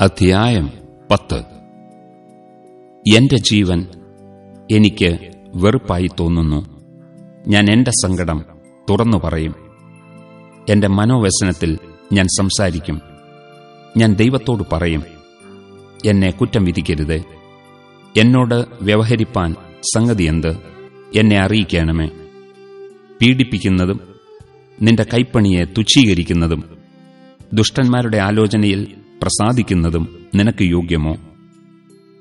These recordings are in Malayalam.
അധ്യായം പത്ത്. എന്റെ ജീവൻ എനിക്ക് വെറുപ്പായി തോന്നുന്നു. ഞാൻ എന്റെ സങ്കടം തുറന്നു പറയും. എന്റെ മനോവ്യസനത്തിൽ ഞാൻ സംസാരിക്കും. ഞാൻ ദൈവത്തോട് പറയും എന്നെ കുറ്റം വിധിക്കരുത്. എന്നോട് വ്യവഹരിപ്പാൻ സംഗതി എന്ത്? എന്നെ അറിയിക്കണമേ. പീഡിപ്പിക്കുന്നതും നിന്റെ കൈപ്പണിയെ തുച്ഛീകരിക്കുന്നതും ദുഷ്ടന്മാരുടെ ആലോചനയിൽ പ്രസാദിക്കുന്നതും നിനക്ക് യോഗ്യമോ?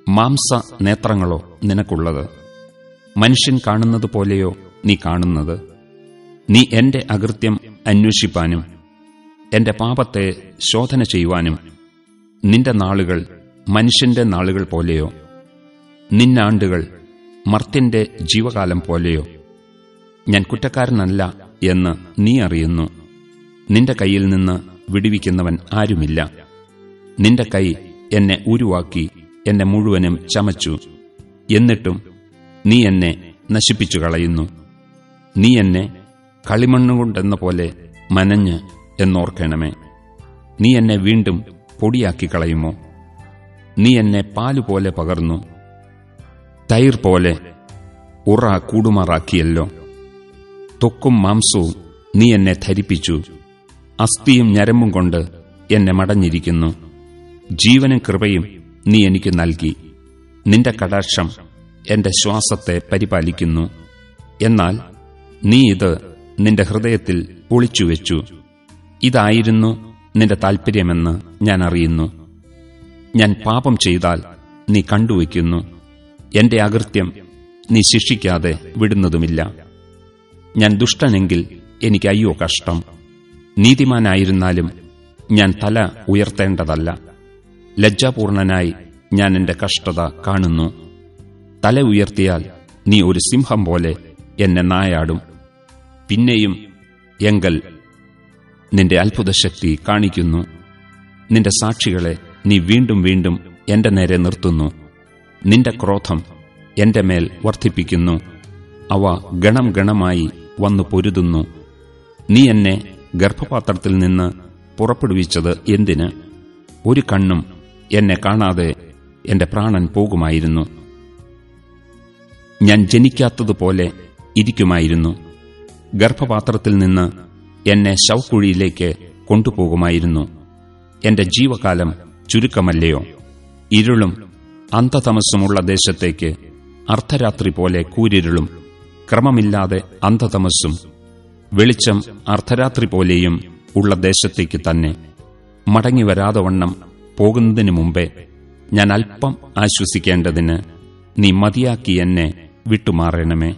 മാംസ നേത്രങ്ങളോ നിനക്കുള്ളത്? മനുഷ്യൻ കാണുന്നത് പോലെയോ നീ കാണുന്നത്? നീ എന്റെ അകൃത്യം അന്വേഷിപ്പാനും എന്റെ പാപത്തെ ശോധന ചെയ്യുവാനും നിന്റെ നാളുകൾ മനുഷ്യന്റെ നാളുകൾ പോലെയോ? നിന്നാണ്ടുകൾ മർത്യന്റെ ജീവകാലം പോലെയോ? ഞാൻ കുറ്റക്കാരനല്ല എന്ന് നീ അറിയുന്നു. നിന്റെ കയ്യിൽ നിന്ന് വിടുവിക്കുന്നവൻ ആരുമില്ല. നിന്റെ കൈ എന്നെ ഉരുവാക്കി എന്നെ മുഴുവനും ചമച്ചു. എന്നിട്ടും നീ എന്നെ നശിപ്പിച്ചു കളയുന്നു നീ എന്നെ കളിമണ്ണുകൊണ്ടെന്ന പോലെ മനഞ്ഞ് എന്നോർക്കണമേ. നീ എന്നെ വീണ്ടും പൊടിയാക്കി കളയുമോ നീ എന്നെ പാലുപോലെ പകർന്നു. തൈർ പോലെ ഉറ കൂടുമാറാക്കിയല്ലോ. തൊക്കും മാംസവും നീ എന്നെ ധരിപ്പിച്ചു. അസ്ഥിയും ഞരമ്പും കൊണ്ട് എന്നെ മടഞ്ഞിരിക്കുന്നു. ജീവനും കൃപയും നീ എനിക്ക് നൽകി. നിന്റെ കടാക്ഷം എന്റെ ശ്വാസത്തെ പരിപാലിക്കുന്നു. എന്നാൽ നീ ഇത് നിന്റെ ഹൃദയത്തിൽ ഒളിച്ചുവെച്ചു ഇതായിരുന്നു നിന്റെ താൽപ്പര്യമെന്ന് ഞാൻ അറിയുന്നു. ഞാൻ പാപം ചെയ്താൽ നീ കണ്ടുവയ്ക്കുന്നു. എന്റെ അകൃത്യം നീ ശിക്ഷിക്കാതെ വിടുന്നതുമില്ല. ഞാൻ ദുഷ്ടനെങ്കിൽ എനിക്ക് അയ്യോ കഷ്ടം. നീതിമാനായിരുന്നാലും ഞാൻ തല ഉയർത്തേണ്ടതല്ല. ലജ്ജാപൂർണനായി ഞാൻ എന്റെ കഷ്ടത കാണുന്നു. തല ഉയർത്തിയാൽ നീ ഒരു സിംഹം പോലെ എന്നെ നായാടും. പിന്നെയും എങ്കൽ നിന്റെ അത്ഭുതശക്തി കാണിക്കുന്നു. നിന്റെ സാക്ഷികളെ നീ വീണ്ടും വീണ്ടും എന്റെ നേരെ നിർത്തുന്നു. നിന്റെ ക്രോധം എന്റെ മേൽ വർദ്ധിപ്പിക്കുന്നു. അവ ഗണം ഗണമായി വന്നു പൊരുതുന്നു. നീ എന്നെ ഗർഭപാത്രത്തിൽ നിന്ന് പുറപ്പെടുവിച്ചത് എന്തിന്? ഒരു കണ്ണും എന്നെ കാണാതെ എന്റെ പ്രാണൻ പോകുമായിരുന്നു. ഞാൻ ജനിക്കാത്തതുപോലെ ഇരിക്കുമായിരുന്നു. ഗർഭപാത്രത്തിൽ നിന്ന് എന്നെ ശവക്കുഴിയിലേക്ക് കൊണ്ടുപോകുമായിരുന്നു. എന്റെ ജീവകാലം ചുരുക്കമല്ലയോ? ഇരുളും അന്ധതമസ്സുമുള്ള ദേശത്തേക്ക് അർദ്ധരാത്രി പോലെ കൂരിരുളും. ക്രമമില്ലാതെ അന്ധതമസ്സും വെളിച്ചം അർദ്ധരാത്രി പോലെയും ഉള്ള ദേശത്തേക്ക് തന്നെ മടങ്ങി വണ്ണം പോകുന്നതിനു മുമ്പേ ഞാൻ അല്പം ആശ്വസിക്കേണ്ടതിന് നീ മതിയാക്കി എന്നെ വിട്ടുമാറണമേ.